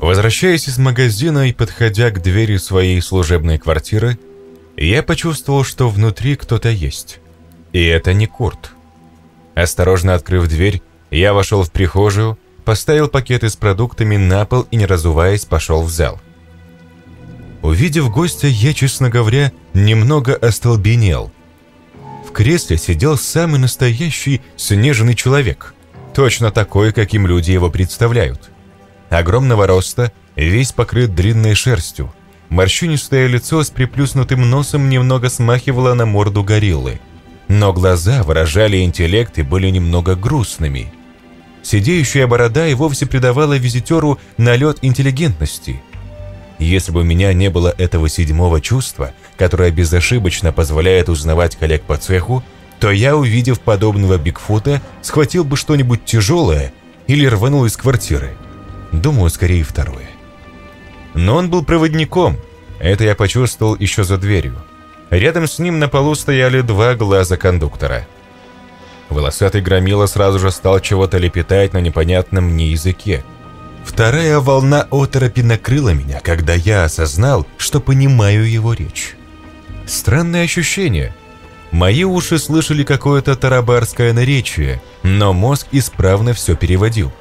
Возвращаясь из магазина и подходя к двери своей служебной квартиры, я почувствовал, что внутри кто-то есть. И это не Курт. Осторожно открыв дверь, я вошел в прихожую, поставил пакеты с продуктами на пол и, не разуваясь, пошел в зал. Увидев гостя, я, честно говоря, немного остолбенел. В кресле сидел самый настоящий снежный человек, точно такой, каким люди его представляют. Огромного роста, весь покрыт длинной шерстью. Морщинистое лицо с приплюснутым носом немного смахивало на морду гориллы. Но глаза выражали интеллект и были немного грустными. Сидеющая борода и вовсе придавала визитеру налет интеллигентности. Если бы у меня не было этого седьмого чувства, которое безошибочно позволяет узнавать коллег по цеху, то я, увидев подобного Бигфута, схватил бы что-нибудь тяжелое или рванул из квартиры. Думаю, скорее второе. Но он был проводником. Это я почувствовал еще за дверью. Рядом с ним на полу стояли два глаза кондуктора. Волосатый громила сразу же стал чего-то лепетать на непонятном мне языке. Вторая волна оторопи накрыла меня, когда я осознал, что понимаю его речь. Странное ощущение. Мои уши слышали какое-то тарабарское наречие, но мозг исправно все переводил.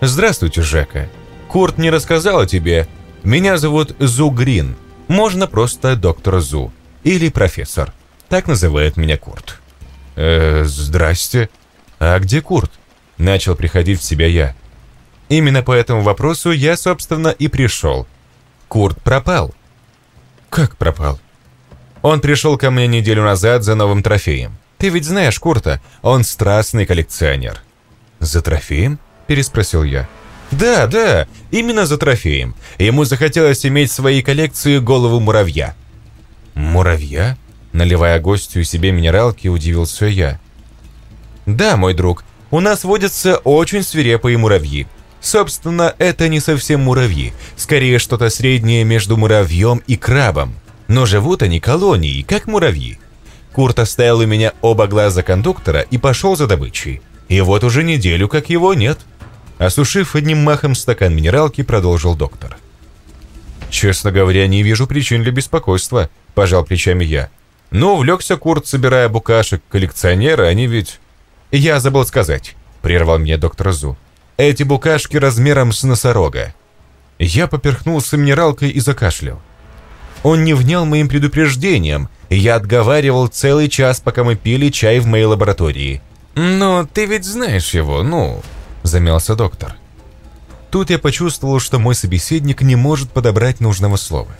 «Здравствуйте, Жека. Курт не рассказал о тебе. Меня зовут Зу Грин. Можно просто доктор Зу. Или профессор. Так называет меня Курт». «Э, здрасте. А где Курт?» Начал приходить в себя я. Именно по этому вопросу я, собственно, и пришел. Курт пропал. Как пропал? Он пришел ко мне неделю назад за новым трофеем. Ты ведь знаешь Курта, он страстный коллекционер. За трофеем? Переспросил я. «Да, да, именно за трофеем. Ему захотелось иметь в своей коллекции голову муравья». «Муравья?» Наливая гостю себе минералки, удивился я. «Да, мой друг, у нас водятся очень свирепые муравьи. Собственно, это не совсем муравьи, скорее что-то среднее между муравьем и крабом. Но живут они колонией, как муравьи. Курт оставил у меня оба глаза кондуктора и пошел за добычей. И вот уже неделю, как его нет. Осушив одним махом стакан минералки, продолжил доктор. «Честно говоря, не вижу причин для беспокойства», – пожал плечами я. «Ну, увлекся Курт, собирая букашек коллекционера, они ведь...» «Я забыл сказать», – прервал меня доктор Зу. «Эти букашки размером с носорога». Я поперхнулся минералкой и закашлял. Он не внял моим предупреждением, я отговаривал целый час, пока мы пили чай в моей лаборатории. «Но ты ведь знаешь его, ну...» – замялся доктор. Тут я почувствовал, что мой собеседник не может подобрать нужного слова.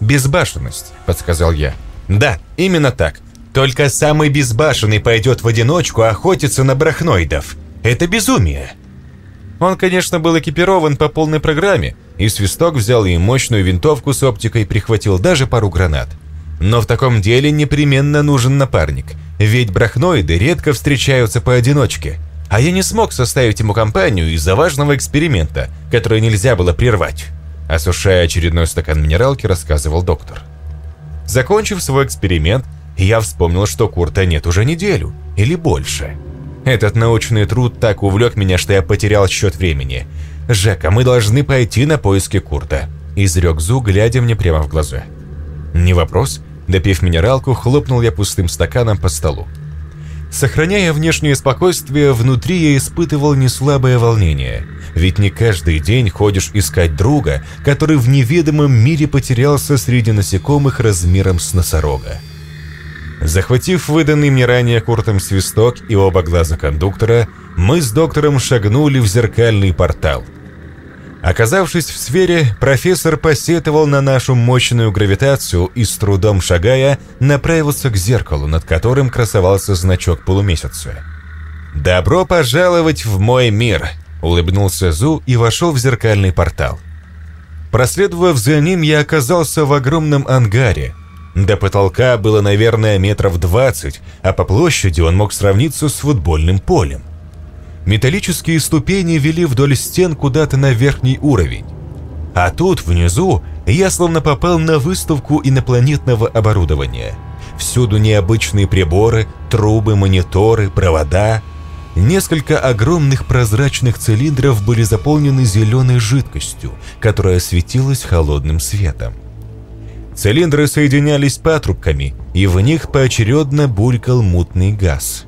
«Безбашенность», – подсказал я. «Да, именно так. Только самый безбашенный пойдет в одиночку охотиться на брахноидов. Это безумие». Он, конечно, был экипирован по полной программе, и свисток взял и мощную винтовку с оптикой прихватил даже пару гранат. Но в таком деле непременно нужен напарник, ведь брахноиды редко встречаются поодиночке – а я не смог составить ему компанию из-за важного эксперимента, который нельзя было прервать. Осушая очередной стакан минералки, рассказывал доктор. Закончив свой эксперимент, я вспомнил, что Курта нет уже неделю или больше. Этот научный труд так увлек меня, что я потерял счет времени. «Жека, мы должны пойти на поиски Курта», – изрек Зу, глядя мне прямо в глаза. «Не вопрос». Допив минералку, хлопнул я пустым стаканом по столу. Сохраняя внешнее спокойствие, внутри я испытывал неслабое волнение. Ведь не каждый день ходишь искать друга, который в неведомом мире потерялся среди насекомых размером с носорога. Захватив выданный мне ранее Куртом свисток и оба глаза кондуктора, мы с доктором шагнули в зеркальный портал – Оказавшись в сфере, профессор посетовал на нашу мощную гравитацию и с трудом шагая, направился к зеркалу, над которым красовался значок полумесяца. «Добро пожаловать в мой мир!» – улыбнулся Зу и вошел в зеркальный портал. Проследовав за ним, я оказался в огромном ангаре. До потолка было, наверное, метров двадцать, а по площади он мог сравниться с футбольным полем. Металлические ступени вели вдоль стен куда-то на верхний уровень. А тут, внизу, я словно попал на выставку инопланетного оборудования. Всюду необычные приборы, трубы, мониторы, провода. Несколько огромных прозрачных цилиндров были заполнены зеленой жидкостью, которая светилась холодным светом. Цилиндры соединялись патрубками, и в них поочередно булькал мутный газ.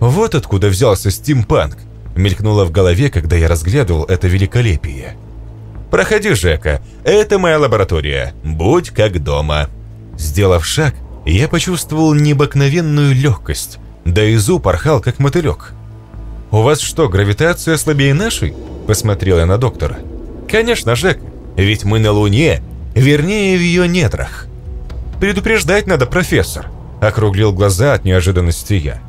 «Вот откуда взялся стимпанк», — мелькнуло в голове, когда я разглядывал это великолепие. «Проходи, Жека, это моя лаборатория, будь как дома». Сделав шаг, я почувствовал необыкновенную легкость, да и зуб порхал, как мотылек. «У вас что, гравитация слабее нашей?» – посмотрел я на доктора. «Конечно, Жек, ведь мы на Луне, вернее, в ее недрах». «Предупреждать надо, профессор», – округлил глаза от неожиданности я.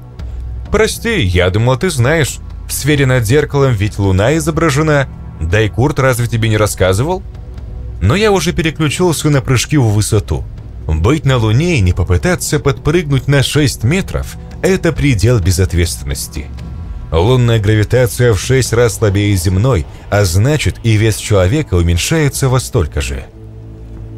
«Прости, я думал, ты знаешь. В сфере над зеркалом ведь Луна изображена. Да и Курт разве тебе не рассказывал?» Но я уже переключился на прыжки в высоту. Быть на Луне и не попытаться подпрыгнуть на 6 метров – это предел безответственности. Лунная гравитация в 6 раз слабее земной, а значит и вес человека уменьшается во столько же.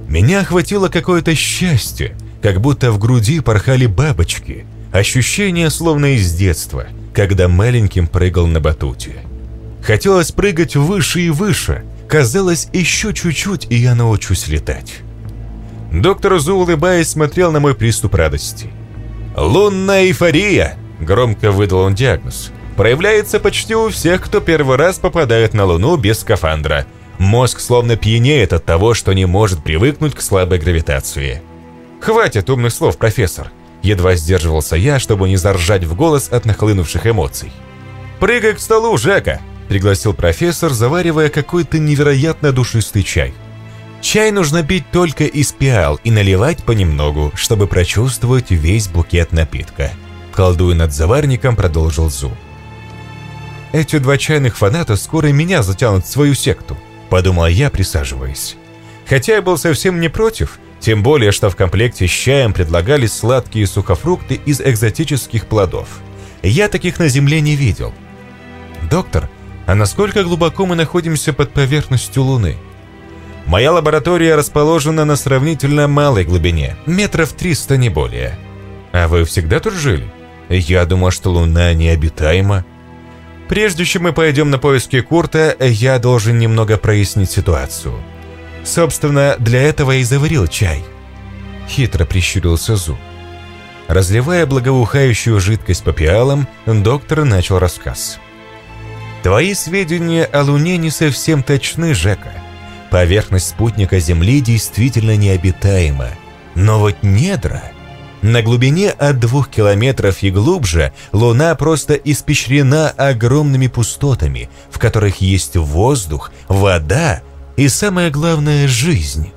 Меня охватило какое-то счастье, как будто в груди порхали бабочки. Ощущение словно из детства, когда маленьким прыгал на батуте. Хотелось прыгать выше и выше. Казалось, еще чуть-чуть, и я научусь летать. Доктор Зу, улыбаясь, смотрел на мой приступ радости. «Лунная эйфория!» – громко выдал он диагноз. «Проявляется почти у всех, кто первый раз попадает на Луну без скафандра. Мозг словно пьянеет от того, что не может привыкнуть к слабой гравитации». «Хватит умных слов, профессор!» Едва сдерживался я, чтобы не заржать в голос от нахлынувших эмоций. «Прыгай к столу, Жека!» – пригласил профессор, заваривая какой-то невероятно душистый чай – Чай нужно пить только из пиал и наливать понемногу, чтобы прочувствовать весь букет напитка. Колдуя над заварником, продолжил Зу. Эти два чайных фаната скоро меня затянут в свою секту, подумал я, присаживаясь. Хотя я был совсем не против, тем более, что в комплекте с чаем предлагались сладкие сухофрукты из экзотических плодов. Я таких на Земле не видел. «Доктор, а насколько глубоко мы находимся под поверхностью Луны?» Моя лаборатория расположена на сравнительно малой глубине, метров 300 не более. А вы всегда тут жили? Я думал, что Луна необитаема. Прежде чем мы пойдем на поиски Курта, я должен немного прояснить ситуацию. Собственно, для этого и заварил чай. Хитро прищурился Зу. Разливая благоухающую жидкость по пиалам, доктор начал рассказ. «Твои сведения о Луне не совсем точны, Жека. Поверхность спутника Земли действительно необитаема. Но вот недра... На глубине от двух километров и глубже Луна просто испещрена огромными пустотами, в которых есть воздух, вода и, самое главное, жизнь.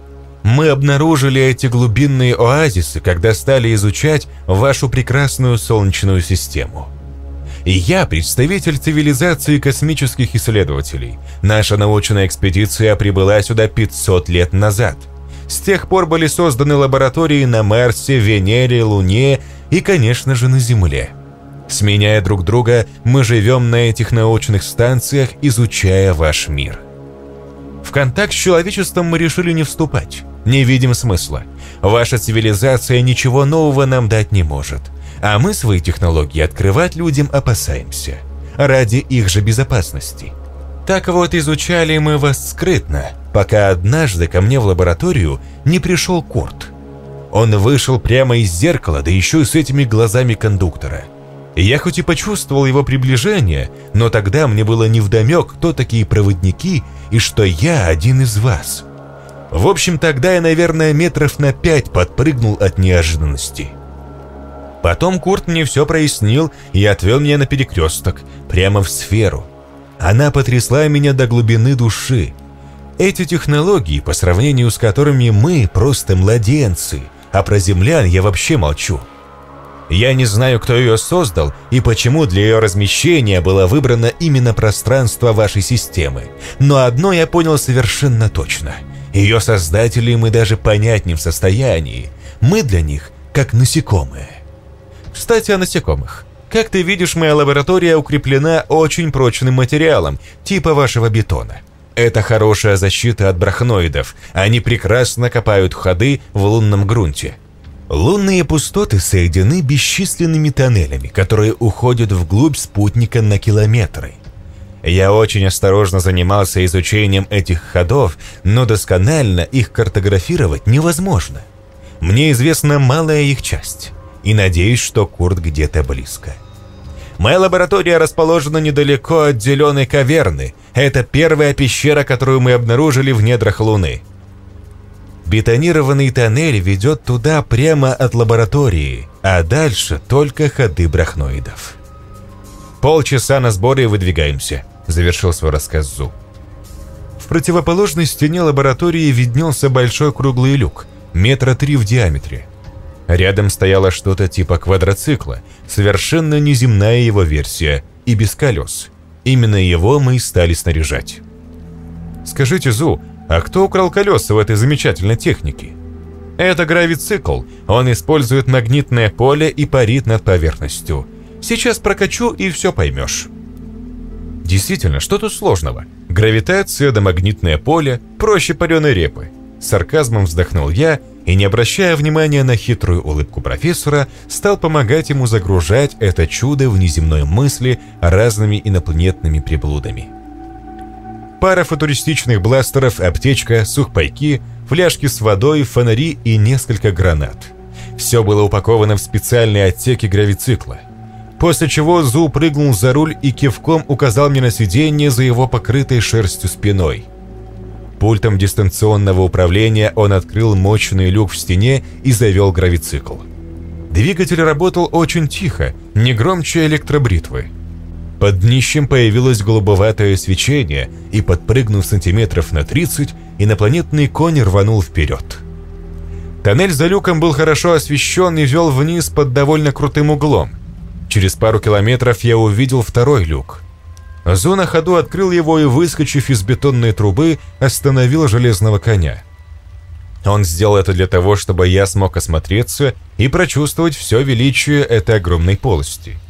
Мы обнаружили эти глубинные оазисы, когда стали изучать вашу прекрасную Солнечную систему. И я представитель цивилизации космических исследователей. Наша научная экспедиция прибыла сюда 500 лет назад. С тех пор были созданы лаборатории на Марсе, Венере, Луне и, конечно же, на Земле. Сменяя друг друга, мы живем на этих научных станциях, изучая ваш мир. В контакт с человечеством мы решили не вступать. Не видим смысла. Ваша цивилизация ничего нового нам дать не может а мы свои технологии открывать людям опасаемся, ради их же безопасности. Так вот, изучали мы вас скрытно, пока однажды ко мне в лабораторию не пришел Курт. Он вышел прямо из зеркала, да еще и с этими глазами кондуктора. Я хоть и почувствовал его приближение, но тогда мне было невдомек, кто такие проводники и что я один из вас. В общем, тогда я, наверное, метров на пять подпрыгнул от неожиданности. Потом Курт мне все прояснил и отвел меня на перекресток, прямо в сферу. Она потрясла меня до глубины души. Эти технологии, по сравнению с которыми мы просто младенцы, а про землян я вообще молчу. Я не знаю, кто ее создал и почему для ее размещения было выбрано именно пространство вашей системы, но одно я понял совершенно точно. Ее создателей мы даже понять не в состоянии. Мы для них как насекомые. Кстати, о насекомых. Как ты видишь, моя лаборатория укреплена очень прочным материалом, типа вашего бетона. Это хорошая защита от брахноидов. Они прекрасно копают ходы в лунном грунте. Лунные пустоты соединены бесчисленными тоннелями, которые уходят вглубь спутника на километры. Я очень осторожно занимался изучением этих ходов, но досконально их картографировать невозможно. Мне известна малая их часть, и надеюсь, что Курт где-то близко. Моя лаборатория расположена недалеко от Зеленой каверны. Это первая пещера, которую мы обнаружили в недрах Луны. Бетонированный тоннель ведет туда прямо от лаборатории, а дальше только ходы брахноидов. «Полчаса на сборы и выдвигаемся», — завершил свой рассказ Зу. В противоположной стене лаборатории виднелся большой круглый люк, метра три в диаметре. Рядом стояло что-то типа квадроцикла, совершенно неземная его версия и без колес. Именно его мы и стали снаряжать. «Скажите, Зу, а кто украл колеса в этой замечательной технике? Это гравицикл. Он использует магнитное поле и парит над поверхностью. Сейчас прокачу и все поймешь. Действительно, что тут сложного? Гравитация да магнитное поле проще пареной репы. Сарказмом вздохнул я и, не обращая внимания на хитрую улыбку профессора, стал помогать ему загружать это чудо в неземной мысли разными инопланетными приблудами пара футуристичных бластеров, аптечка, сухпайки, фляжки с водой, фонари и несколько гранат. Все было упаковано в специальные отсеки гравицикла. После чего Зу прыгнул за руль и кивком указал мне на сиденье за его покрытой шерстью спиной. Пультом дистанционного управления он открыл мощный люк в стене и завел гравицикл. Двигатель работал очень тихо, не громче электробритвы. Под днищем появилось голубоватое свечение, и, подпрыгнув сантиметров на 30, инопланетный конь рванул вперед. Тоннель за люком был хорошо освещен и вел вниз под довольно крутым углом. Через пару километров я увидел второй люк. Зу на ходу открыл его и, выскочив из бетонной трубы, остановил железного коня. Он сделал это для того, чтобы я смог осмотреться и прочувствовать все величие этой огромной полости.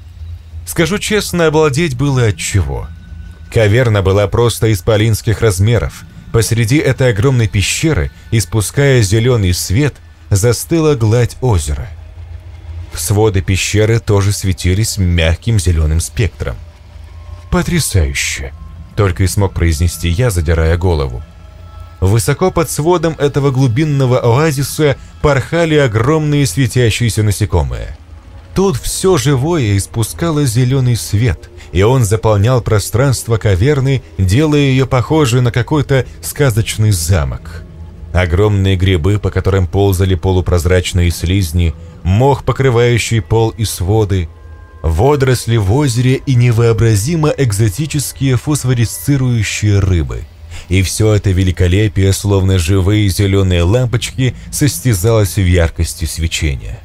Скажу честно, обладеть было от чего. Каверна была просто исполинских размеров. Посреди этой огромной пещеры, испуская зеленый свет, застыла гладь озера. Своды пещеры тоже светились мягким зеленым спектром. «Потрясающе!» — только и смог произнести я, задирая голову. Высоко под сводом этого глубинного оазиса порхали огромные светящиеся насекомые — Тут все живое испускало зеленый свет, и он заполнял пространство каверны, делая ее похожей на какой-то сказочный замок. Огромные грибы, по которым ползали полупрозрачные слизни, мох, покрывающий пол и своды, водоросли в озере и невообразимо экзотические фосфорисцирующие рыбы. И все это великолепие, словно живые зеленые лампочки, состязалось в яркости свечения.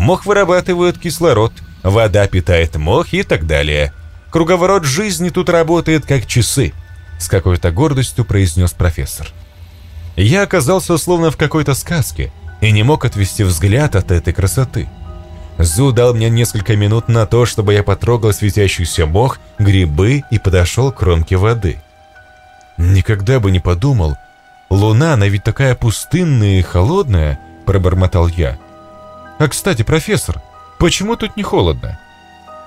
Мох вырабатывает кислород, вода питает мох и так далее. Круговорот жизни тут работает как часы, с какой-то гордостью произнес профессор. Я оказался словно в какой-то сказке и не мог отвести взгляд от этой красоты. Зу дал мне несколько минут на то, чтобы я потрогал светящийся мох, грибы и подошел к кромке воды. Никогда бы не подумал. Луна, она ведь такая пустынная и холодная, пробормотал я. А кстати, профессор, почему тут не холодно?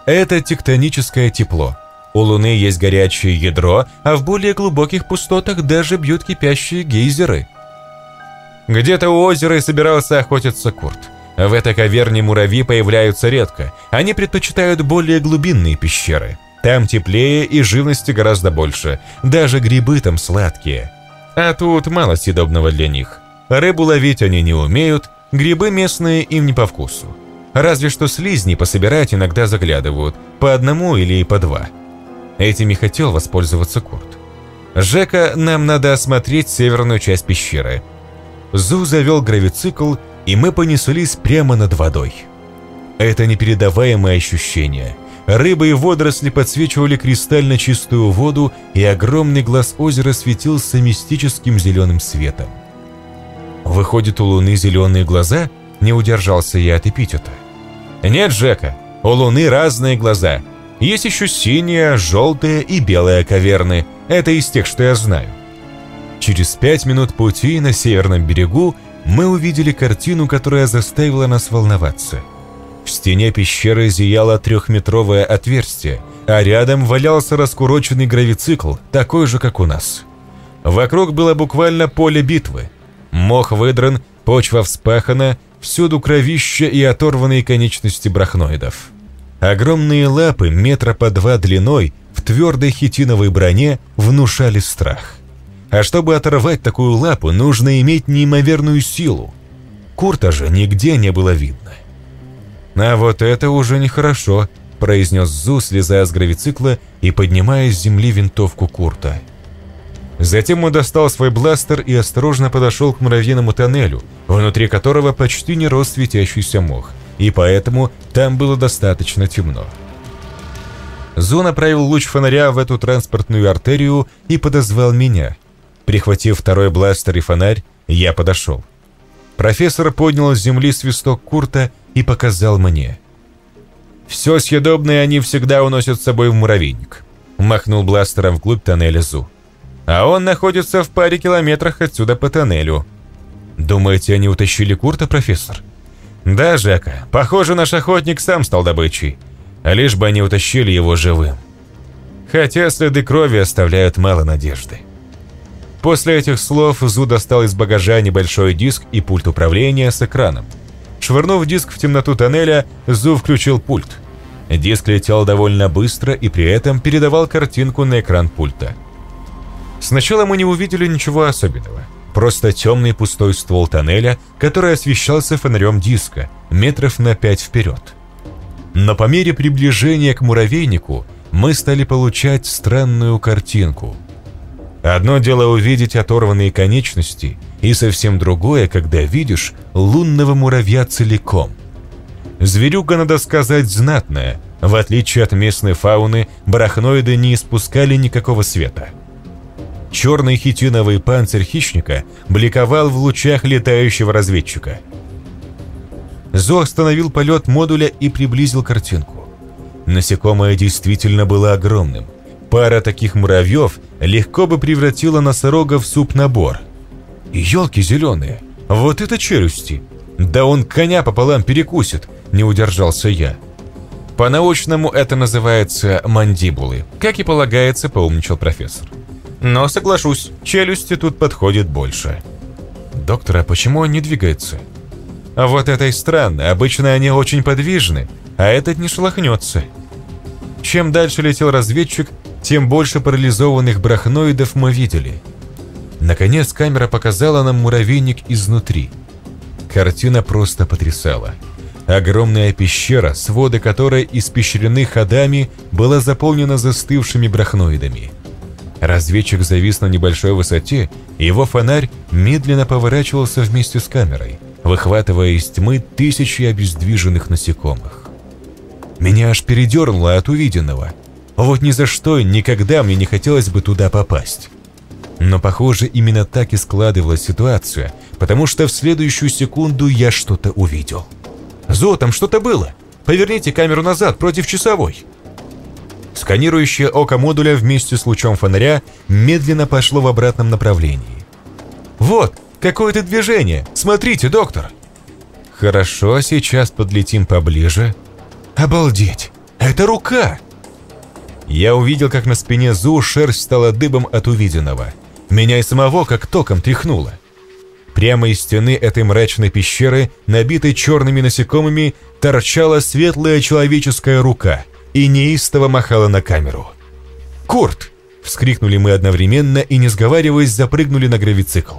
Это тектоническое тепло. У Луны есть горячее ядро, а в более глубоких пустотах даже бьют кипящие гейзеры. Где-то у озера и собирался охотиться Курт. В этой каверне муравьи появляются редко. Они предпочитают более глубинные пещеры. Там теплее и живности гораздо больше. Даже грибы там сладкие. А тут мало съедобного для них. Рыбу ловить они не умеют, Грибы местные им не по вкусу. Разве что слизни пособирать иногда заглядывают, по одному или по два. Этими хотел воспользоваться Курт. «Жека, нам надо осмотреть северную часть пещеры». Зу завел гравицикл, и мы понеслись прямо над водой. Это непередаваемое ощущение. Рыбы и водоросли подсвечивали кристально чистую воду, и огромный глаз озера светился мистическим зеленым светом. Выходит, у Луны зеленые глаза? Не удержался я от эпитета. Нет, Жека, у Луны разные глаза. Есть еще синяя, желтая и белая каверны. Это из тех, что я знаю. Через пять минут пути на северном берегу мы увидели картину, которая заставила нас волноваться. В стене пещеры зияло трехметровое отверстие, а рядом валялся раскуроченный гравицикл, такой же, как у нас. Вокруг было буквально поле битвы. Мох выдран, почва вспахана, всюду кровища и оторванные конечности брахноидов. Огромные лапы, метра по два длиной, в твердой хитиновой броне внушали страх. А чтобы оторвать такую лапу, нужно иметь неимоверную силу. Курта же нигде не было видно. «А вот это уже нехорошо», – произнес Зу, слезая с гравицикла и поднимая с земли винтовку Курта. Затем он достал свой бластер и осторожно подошел к муравьиному тоннелю, внутри которого почти не рос светящийся мох, и поэтому там было достаточно темно. Зу направил луч фонаря в эту транспортную артерию и подозвал меня. Прихватив второй бластер и фонарь, я подошел. Профессор поднял с земли свисток Курта и показал мне. «Все съедобное они всегда уносят с собой в муравейник», махнул бластером вглубь тоннеля Зу. «А он находится в паре километрах отсюда по тоннелю». «Думаете, они утащили Курта, профессор?» «Да, Жека, похоже, наш охотник сам стал добычей а лишь бы они утащили его живым. Хотя следы крови оставляют мало надежды. После этих слов Зу достал из багажа небольшой диск и пульт управления с экраном. Швырнув диск в темноту тоннеля, Зу включил пульт. Диск летел довольно быстро и при этом передавал картинку на экран пульта. Сначала мы не увидели ничего особенного. Просто темный пустой ствол тоннеля, который освещался фонарем диска, метров на пять вперед. Но по мере приближения к муравейнику мы стали получать странную картинку. Одно дело увидеть оторванные конечности, и совсем другое, когда видишь лунного муравья целиком. Зверюга, надо сказать, знатная. В отличие от местной фауны, барахноиды не испускали никакого света. Черный хитиновый панцирь хищника бликовал в лучах летающего разведчика – Зо остановил полет модуля и приблизил картинку. Насекомое действительно было огромным. Пара таких муравьев легко бы превратила носорога в суп-набор. Елки зеленые, вот это челюсти! Да он коня пополам перекусит, не удержался я. По-научному это называется мандибулы, как и полагается, поумничал профессор. Но соглашусь, челюсти тут подходит больше. Доктор, а почему он не двигается? А вот это и странно, обычно они очень подвижны, а этот не шелохнется. Чем дальше летел разведчик, тем больше парализованных брахноидов мы видели. Наконец камера показала нам муравейник изнутри. Картина просто потрясала. Огромная пещера, своды которой испещрены ходами, была заполнена застывшими брахноидами. Разведчик завис на небольшой высоте, и его фонарь медленно поворачивался вместе с камерой выхватывая из тьмы тысячи обездвиженных насекомых. Меня аж передернуло от увиденного. Вот ни за что никогда мне не хотелось бы туда попасть. Но, похоже, именно так и складывалась ситуация, потому что в следующую секунду я что-то увидел. «Зо, там что-то было! Поверните камеру назад, против часовой!» Сканирующее око модуля вместе с лучом фонаря медленно пошло в обратном направлении. «Вот, Какое-то движение! Смотрите, доктор!» «Хорошо, сейчас подлетим поближе». «Обалдеть! Это рука!» Я увидел, как на спине Зу шерсть стала дыбом от увиденного. Меня и самого как током тряхнуло. Прямо из стены этой мрачной пещеры, набитой черными насекомыми, торчала светлая человеческая рука и неистово махала на камеру. «Курт!» — вскрикнули мы одновременно и, не сговариваясь, запрыгнули на гравицикл.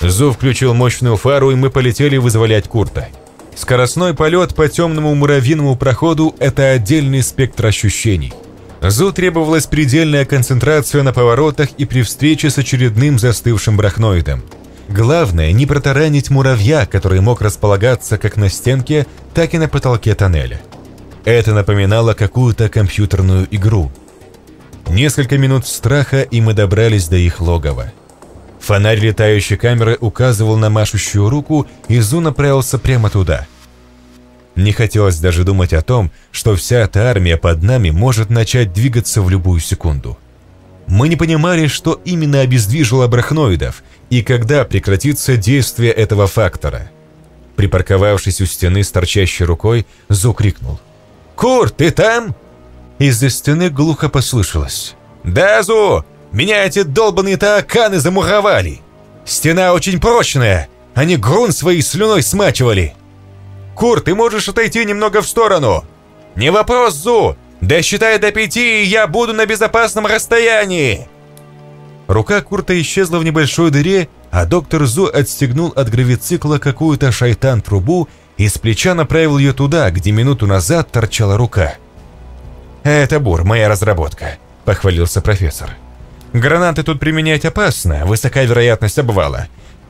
Зу включил мощную фару, и мы полетели вызволять Курта. Скоростной полет по темному муравьиному проходу – это отдельный спектр ощущений. Зу требовалась предельная концентрация на поворотах и при встрече с очередным застывшим брахноидом. Главное – не протаранить муравья, который мог располагаться как на стенке, так и на потолке тоннеля. Это напоминало какую-то компьютерную игру. Несколько минут страха, и мы добрались до их логова. Фонарь летающей камеры указывал на машущую руку, и Зу направился прямо туда. Не хотелось даже думать о том, что вся эта армия под нами может начать двигаться в любую секунду. Мы не понимали, что именно обездвижило брахноидов и когда прекратится действие этого фактора. Припарковавшись у стены с торчащей рукой, Зу крикнул. «Курт, ты там?» Из-за стены глухо послышалось. «Да, Зу! Меня эти долбаные тааканы замуровали! Стена очень прочная, они грунт своей слюной смачивали!» «Курт, ты можешь отойти немного в сторону?» «Не вопрос, Зу! Досчитай до пяти, я буду на безопасном расстоянии!» Рука Курта исчезла в небольшой дыре, а доктор Зу отстегнул от гравицикла какую-то шайтан-трубу и с плеча направил ее туда, где минуту назад торчала рука. «Это бур, моя разработка», — похвалился профессор. «Гранаты тут применять опасно, высока вероятность обвала.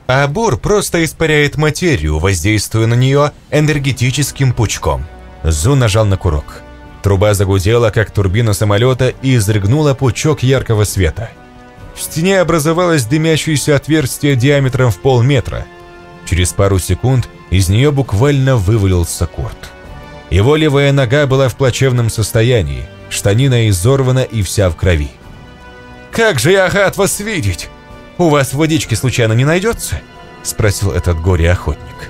А бур просто испаряет материю, воздействуя на нее энергетическим пучком». Зу нажал на курок. Труба загудела, как турбина самолета, и изрыгнула пучок яркого света. В стене образовалось дымящееся отверстие диаметром в полметра. Через пару секунд из нее буквально вывалился Курт. Его левая нога была в плачевном состоянии, штанина изорвана и вся в крови. «Как же я рад вас видеть! У вас водички случайно не найдется?» – спросил этот горе-охотник.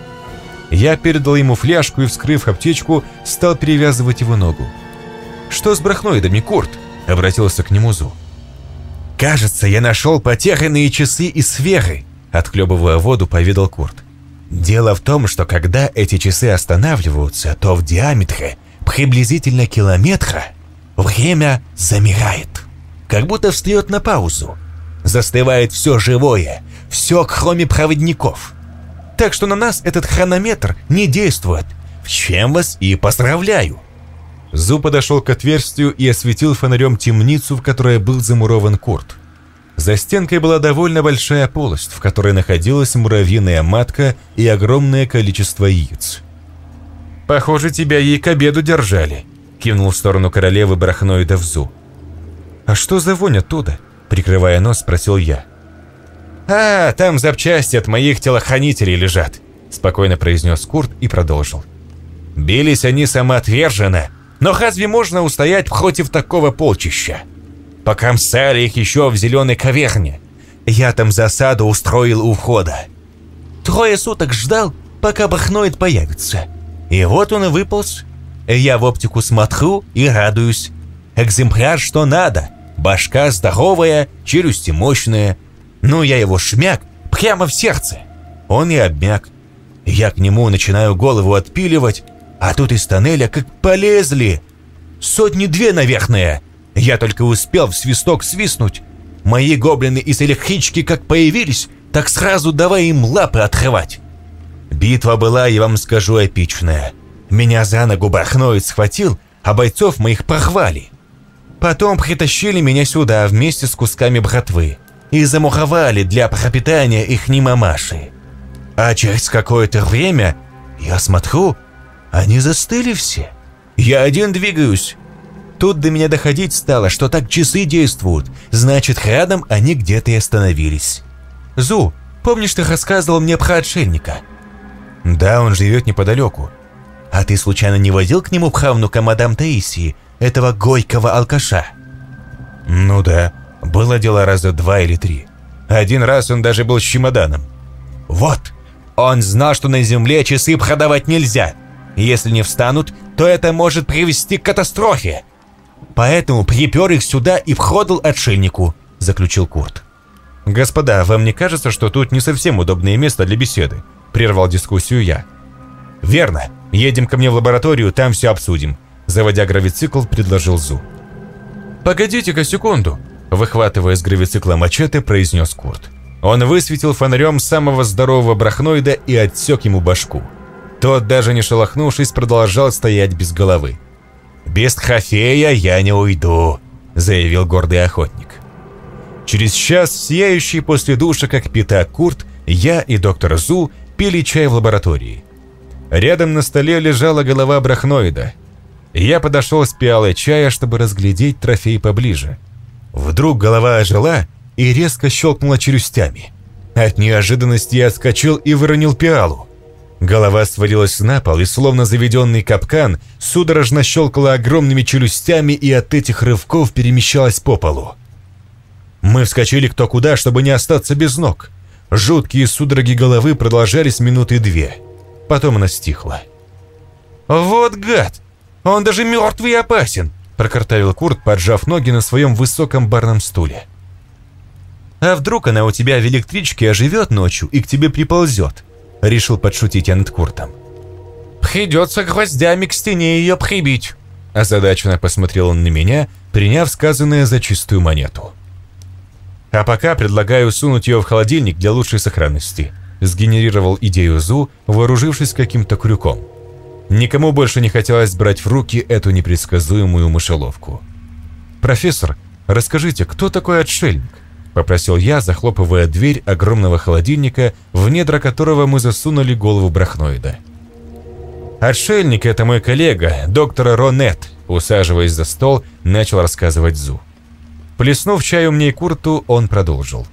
Я передал ему фляжку и, вскрыв аптечку, стал перевязывать его ногу. «Что с брахноидами, Курт?» – обратился к нему Зу. «Кажется, я нашел потерянные часы и сферы», – отхлебывая воду, поведал Курт. «Дело в том, что когда эти часы останавливаются, то в диаметре приблизительно километра время замирает, как будто встает на паузу. Застывает все живое, все кроме проводников. Так что на нас этот хронометр не действует, в чем вас и поздравляю. Зу подошел к отверстию и осветил фонарем темницу, в которой был замурован Курт. За стенкой была довольно большая полость, в которой находилась муравьиная матка и огромное количество яиц. «Похоже, тебя ей к обеду держали», – кивнул в сторону королевы Брахноида Зу. «А что за вонь оттуда?» – прикрывая нос, спросил я. «А, там запчасти от моих телохранителей лежат», – спокойно произнес Курт и продолжил. «Бились они самоотверженно, но разве можно устоять против такого полчища? Покромсали их еще в зеленой каверне. Я там засаду устроил у входа. Трое суток ждал, пока бахноид появится. И вот он и выполз. Я в оптику смотрю и радуюсь. Экземпляр что надо. Башка здоровая, челюсти мощные. Ну, я его шмяк прямо в сердце. Он и обмяк. Я к нему начинаю голову отпиливать, а тут из тоннеля как полезли. Сотни-две, наверное. Я только успел в свисток свистнуть. Мои гоблины из электрички как появились, так сразу давай им лапы отрывать. Битва была, я вам скажу, эпичная. Меня за ногу Брахноид схватил, а бойцов моих прохвали. Потом притащили меня сюда вместе с кусками братвы и замуховали для пропитания их немамаши. А через какое-то время я смотрю, они застыли все. Я один двигаюсь. Тут до меня доходить стало, что так часы действуют, значит, рядом они где-то и остановились. Зу, помнишь, ты рассказывал мне про отшельника? Да, он живет неподалеку. А ты случайно не водил к нему правнука мадам Таисии, этого гойкого алкаша? Ну да, было дело раза два или три. Один раз он даже был с чемоданом. Вот, он знал, что на земле часы продавать нельзя, если не встанут, то это может привести к катастрофе. Поэтому припер их сюда и входил отшельнику», – заключил Курт. «Господа, вам не кажется, что тут не совсем удобное место для беседы?» – прервал дискуссию я. «Верно. Едем ко мне в лабораторию, там все обсудим», – заводя гравицикл, предложил Зу. «Погодите-ка секунду», – выхватывая с гравицикла мачете, произнес Курт. Он высветил фонарем самого здорового брахноида и отсек ему башку. Тот, даже не шелохнувшись, продолжал стоять без головы. «Без трофея я не уйду», — заявил гордый охотник. Через час, сияющий после душа, как пита Курт, я и доктор Зу пили чай в лаборатории. Рядом на столе лежала голова брахноида. Я подошел с пиалой чая, чтобы разглядеть трофей поближе. Вдруг голова ожила и резко щелкнула челюстями. От неожиданности я отскочил и выронил пиалу. Голова свалилась на пол и, словно заведенный капкан, судорожно щелкала огромными челюстями и от этих рывков перемещалась по полу. Мы вскочили кто куда, чтобы не остаться без ног. Жуткие судороги головы продолжались минуты две. Потом она стихла. «Вот гад! Он даже мертвый и опасен!» прокартавил Курт, поджав ноги на своем высоком барном стуле. «А вдруг она у тебя в электричке оживет ночью и к тебе приползет?» Решил подшутить я над Куртом. «Придется гвоздями к стене ее прибить!» Озадаченно посмотрел он на меня, приняв сказанное за чистую монету. «А пока предлагаю сунуть ее в холодильник для лучшей сохранности», сгенерировал идею Зу, вооружившись каким-то крюком. Никому больше не хотелось брать в руки эту непредсказуемую мышеловку. «Профессор, расскажите, кто такой отшельник?» – попросил я, захлопывая дверь огромного холодильника, в недра которого мы засунули голову брахноида. «Отшельник – это мой коллега, доктор Ронет», – усаживаясь за стол, начал рассказывать Зу. Плеснув чаю мне и Курту, он продолжил.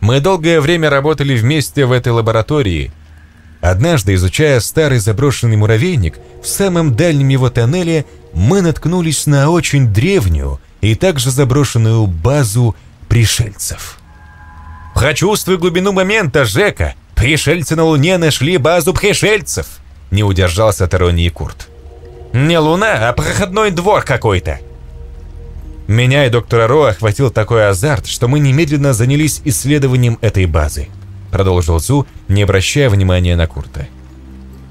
«Мы долгое время работали вместе в этой лаборатории – Однажды, изучая старый заброшенный муравейник, в самом дальнем его тоннеле мы наткнулись на очень древнюю и также заброшенную базу пришельцев. «Прочувствуй глубину момента, Жека! Пришельцы на Луне нашли базу пришельцев!» Не удержался от иронии Курт. «Не Луна, а проходной двор какой-то!» Меня и доктора Ро охватил такой азарт, что мы немедленно занялись исследованием этой базы продолжил Зу, не обращая внимания на Курта.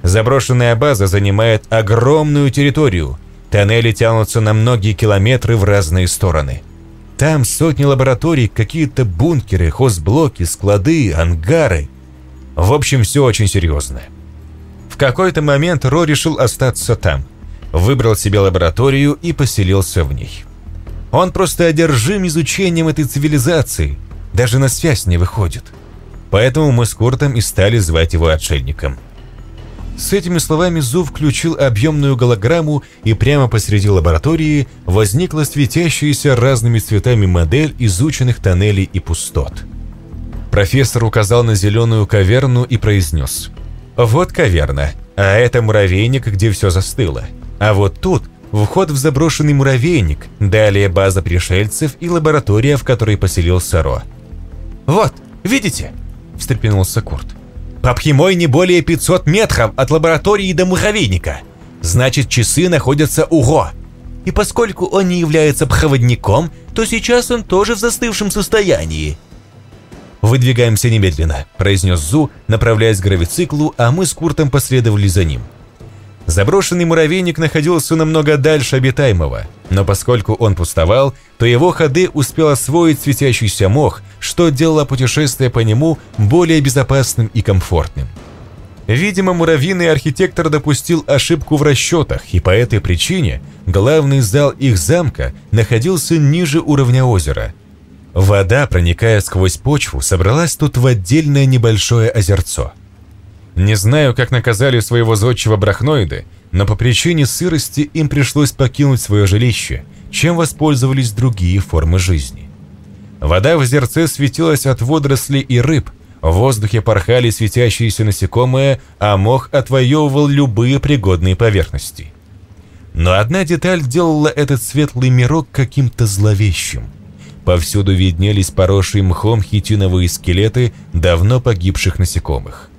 Заброшенная база занимает огромную территорию. Тоннели тянутся на многие километры в разные стороны. Там сотни лабораторий, какие-то бункеры, хозблоки, склады, ангары. В общем, все очень серьезно. В какой-то момент Ро решил остаться там. Выбрал себе лабораторию и поселился в ней. Он просто одержим изучением этой цивилизации. Даже на связь не выходит. Поэтому мы с Куртом и стали звать его отшельником. С этими словами Зу включил объемную голограмму, и прямо посреди лаборатории возникла светящаяся разными цветами модель изученных тоннелей и пустот. Профессор указал на зеленую каверну и произнес. «Вот каверна, а это муравейник, где все застыло. А вот тут вход в заброшенный муравейник, далее база пришельцев и лаборатория, в которой поселился Ро. Вот, видите?» встрепенулся Курт. «По прямой не более 500 метров от лаборатории до муравейника. Значит, часы находятся у Ро. И поскольку он не является проводником, то сейчас он тоже в застывшем состоянии». «Выдвигаемся немедленно», – произнес Зу, направляясь к гравициклу, а мы с Куртом последовали за ним. Заброшенный муравейник находился намного дальше обитаемого, но поскольку он пустовал, то его ходы успел освоить светящийся мох, что делало путешествие по нему более безопасным и комфортным. Видимо, муравьиный архитектор допустил ошибку в расчетах, и по этой причине главный зал их замка находился ниже уровня озера. Вода, проникая сквозь почву, собралась тут в отдельное небольшое озерцо – не знаю, как наказали своего зодчего брахноиды, но по причине сырости им пришлось покинуть свое жилище, чем воспользовались другие формы жизни. Вода в озерце светилась от водорослей и рыб, в воздухе порхали светящиеся насекомые, а мох отвоевывал любые пригодные поверхности. Но одна деталь делала этот светлый мирок каким-то зловещим. Повсюду виднелись поросшие мхом хитиновые скелеты давно погибших насекомых.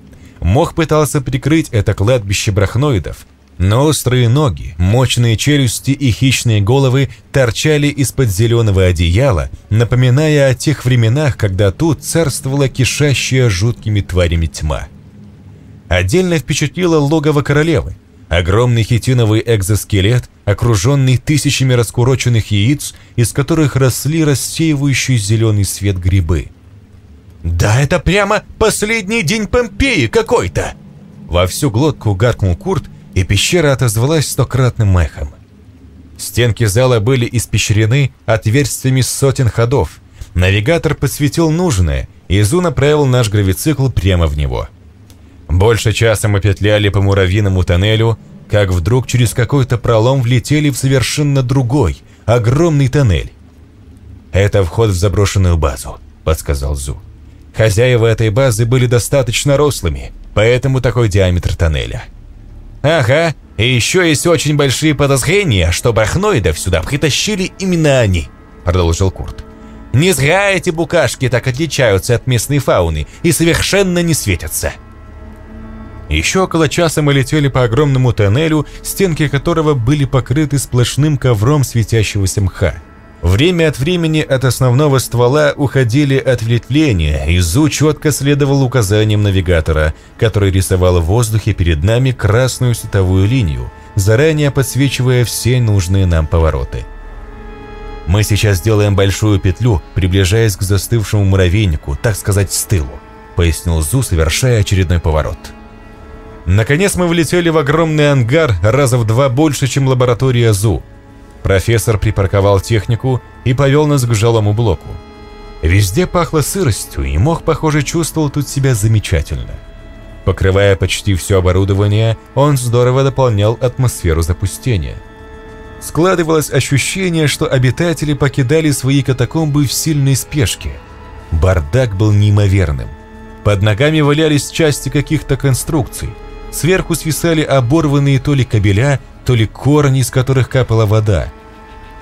Мох пытался прикрыть это кладбище брахноидов, но острые ноги, мощные челюсти и хищные головы торчали из-под зеленого одеяла, напоминая о тех временах, когда тут царствовала кишащая жуткими тварями тьма. Отдельно впечатлило логово королевы. Огромный хитиновый экзоскелет, окруженный тысячами раскуроченных яиц, из которых росли рассеивающий зеленый свет грибы – «Да это прямо последний день Помпеи какой-то!» Во всю глотку гаркнул Курт, и пещера отозвалась стократным эхом. Стенки зала были испещрены отверстиями сотен ходов. Навигатор подсветил нужное, и Зу направил наш гравицикл прямо в него. Больше часа мы петляли по муравьиному тоннелю, как вдруг через какой-то пролом влетели в совершенно другой, огромный тоннель. «Это вход в заброшенную базу», — подсказал Зу. Хозяева этой базы были достаточно рослыми, поэтому такой диаметр тоннеля. Ага, и еще есть очень большие подозрения, что брахноидов сюда притащили именно они, продолжил Курт. Не зря эти букашки так отличаются от местной фауны и совершенно не светятся. Еще около часа мы летели по огромному тоннелю, стенки которого были покрыты сплошным ковром светящегося мха. Время от времени от основного ствола уходили ответвления, и Зу четко следовал указаниям навигатора, который рисовал в воздухе перед нами красную световую линию, заранее подсвечивая все нужные нам повороты. Мы сейчас делаем большую петлю, приближаясь к застывшему муравейнику, так сказать, с тылу, пояснил Зу, совершая очередной поворот. Наконец мы влетели в огромный ангар, раза в два больше, чем лаборатория ЗУ. Профессор припарковал технику и повел нас к жилому блоку. Везде пахло сыростью, и мох, похоже, чувствовал тут себя замечательно. Покрывая почти все оборудование, он здорово дополнял атмосферу запустения. Складывалось ощущение, что обитатели покидали свои катакомбы в сильной спешке. Бардак был неимоверным. Под ногами валялись части каких-то конструкций. Сверху свисали оборванные то ли кабеля, то ли корни, из которых капала вода.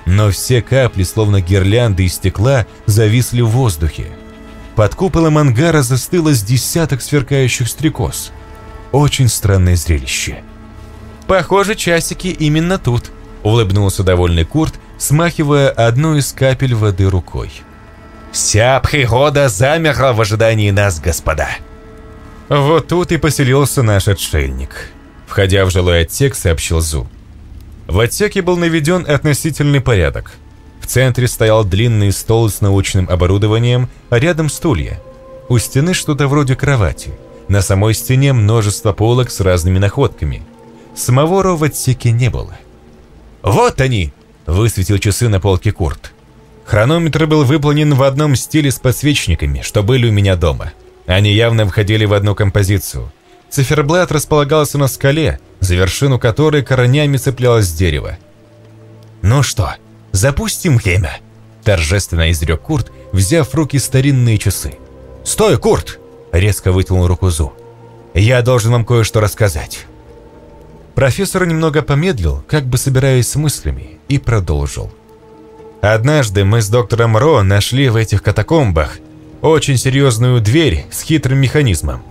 Но все капли, словно гирлянды из стекла, зависли в воздухе. Под куполом ангара застыло с десяток сверкающих стрекоз. Очень странное зрелище. «Похоже, часики именно тут», — улыбнулся довольный Курт, смахивая одну из капель воды рукой. «Вся природа замерла в ожидании нас, господа», вот тут и поселился наш отшельник. Входя в жилой отсек, сообщил Зу. В отсеке был наведен относительный порядок. В центре стоял длинный стол с научным оборудованием, а рядом стулья. У стены что-то вроде кровати. На самой стене множество полок с разными находками. Самого Ро в отсеке не было. «Вот они!» – высветил часы на полке Курт. Хронометр был выполнен в одном стиле с подсвечниками, что были у меня дома – они явно входили в одну композицию. Циферблат располагался на скале, за вершину которой коронями цеплялось дерево. «Ну что, запустим время?» – торжественно изрек Курт, взяв в руки старинные часы. «Стой, Курт!» – резко вытянул руку Зу. «Я должен вам кое-что рассказать». Профессор немного помедлил, как бы собираясь с мыслями, и продолжил. «Однажды мы с доктором Ро нашли в этих катакомбах очень серьезную дверь с хитрым механизмом.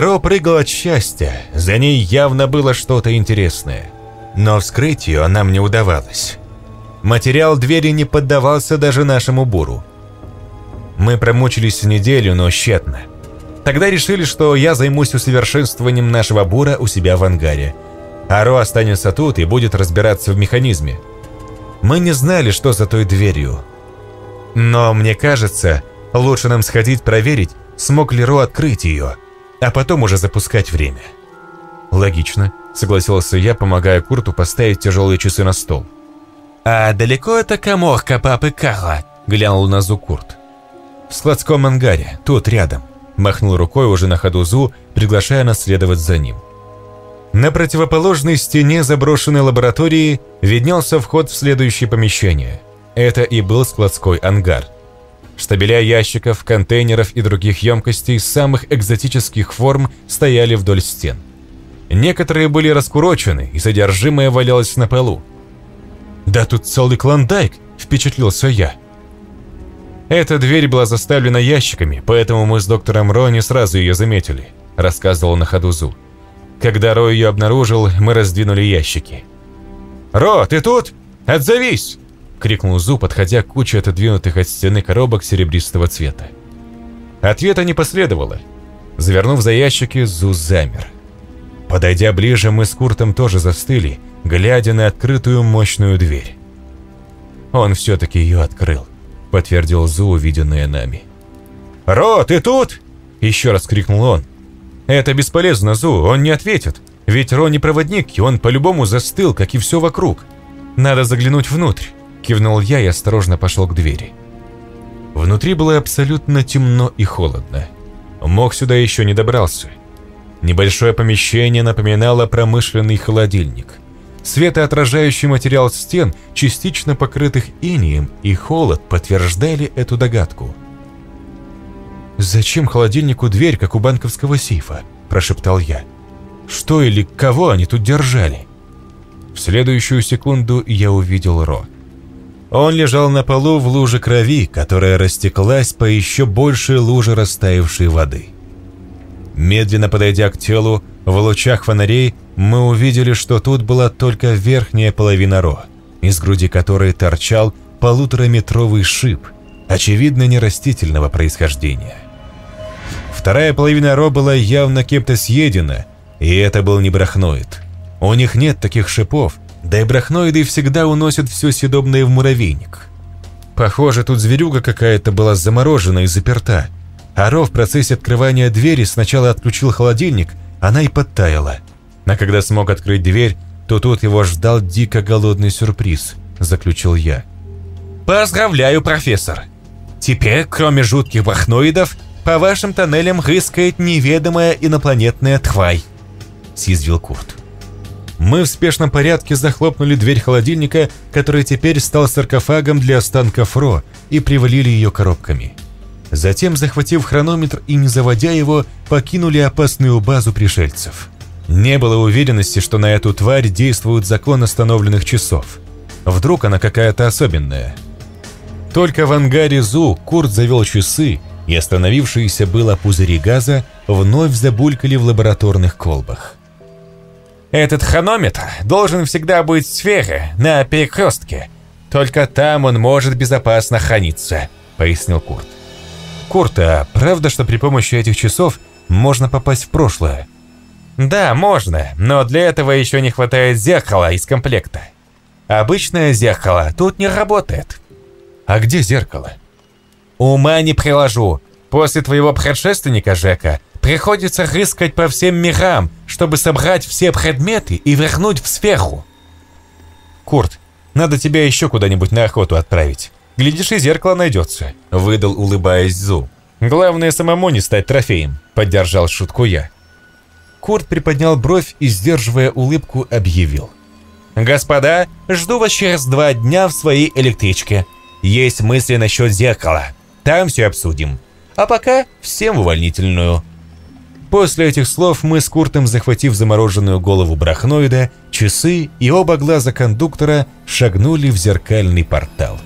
Ро прыгал от счастья, за ней явно было что-то интересное. Но вскрыть ее нам не удавалось. Материал двери не поддавался даже нашему буру. Мы промучились неделю, но тщетно. Тогда решили, что я займусь усовершенствованием нашего бура у себя в ангаре. А Ро останется тут и будет разбираться в механизме. Мы не знали, что за той дверью. Но мне кажется, Лучше нам сходить проверить, смог ли Ро открыть ее, а потом уже запускать время. Логично, согласился я, помогая Курту поставить тяжелые часы на стол. «А далеко это коморка папы Карла?» – глянул на Зу Курт. «В складском ангаре, тут рядом», – махнул рукой уже на ходу Зу, приглашая нас следовать за ним. На противоположной стене заброшенной лаборатории виднелся вход в следующее помещение. Это и был складской ангар – Штабеля ящиков, контейнеров и других емкостей самых экзотических форм стояли вдоль стен. Некоторые были раскурочены, и содержимое валялось на полу. «Да тут целый клондайк!» – впечатлился я. Эта дверь была заставлена ящиками, поэтому мы с доктором Ро не сразу ее заметили, рассказывал на ходу Зу. Когда Ро ее обнаружил, мы раздвинули ящики. «Ро, ты тут? Отзовись!» Крикнул Зу, подходя к куче отодвинутых от стены коробок серебристого цвета. Ответа не последовало. Завернув за ящики, Зу замер. Подойдя ближе, мы с Куртом тоже застыли, глядя на открытую мощную дверь. Он все-таки ее открыл, подтвердил Зу, увиденное нами. «Ро, ты тут?» – еще раз крикнул он. «Это бесполезно, Зу, он не ответит. Ведь Ро не проводник, и он по-любому застыл, как и все вокруг. Надо заглянуть внутрь. Кивнул я и осторожно пошел к двери. Внутри было абсолютно темно и холодно. Мог сюда еще не добрался. Небольшое помещение напоминало промышленный холодильник. Светоотражающий материал стен, частично покрытых инием, и холод подтверждали эту догадку. «Зачем холодильнику дверь, как у банковского сейфа?» – прошептал я. «Что или кого они тут держали?» В следующую секунду я увидел Ро. Он лежал на полу в луже крови, которая растеклась по еще большей луже растаявшей воды. Медленно подойдя к телу, в лучах фонарей мы увидели, что тут была только верхняя половина ро, из груди которой торчал полутораметровый шип, очевидно нерастительного происхождения. Вторая половина ро была явно кем-то съедена, и это был не брахноид. У них нет таких шипов, да и брахноиды всегда уносят все съедобное в муравейник. Похоже, тут зверюга какая-то была заморожена и заперта. А в процессе открывания двери сначала отключил холодильник, она и подтаяла. А когда смог открыть дверь, то тут его ждал дико голодный сюрприз, заключил я. «Поздравляю, профессор! Теперь, кроме жутких брахноидов, по вашим тоннелям рыскает неведомая инопланетная тварь», – съязвил Курт. Мы в спешном порядке захлопнули дверь холодильника, который теперь стал саркофагом для останков Ро, и привалили ее коробками. Затем, захватив хронометр и не заводя его, покинули опасную базу пришельцев. Не было уверенности, что на эту тварь действует закон остановленных часов. Вдруг она какая-то особенная. Только в ангаре ЗУ Курт завел часы, и остановившиеся было пузыри газа вновь забулькали в лабораторных колбах. Этот хронометр должен всегда быть в сфере, на перекрестке. Только там он может безопасно храниться», — пояснил Курт. «Курт, а правда, что при помощи этих часов можно попасть в прошлое?» «Да, можно, но для этого еще не хватает зеркала из комплекта. Обычное зеркало тут не работает». «А где зеркало?» «Ума не приложу. После твоего предшественника, Жека, Приходится рыскать по всем мирам, чтобы собрать все предметы и вернуть в сферу. Курт, надо тебя еще куда-нибудь на охоту отправить. Глядишь, и зеркало найдется», — выдал, улыбаясь Зу. «Главное, самому не стать трофеем», — поддержал шутку я. Курт приподнял бровь и, сдерживая улыбку, объявил. «Господа, жду вас через два дня в своей электричке. Есть мысли насчет зеркала. Там все обсудим. А пока всем увольнительную». После этих слов мы с Куртом, захватив замороженную голову брахноида, часы и оба глаза кондуктора, шагнули в зеркальный портал.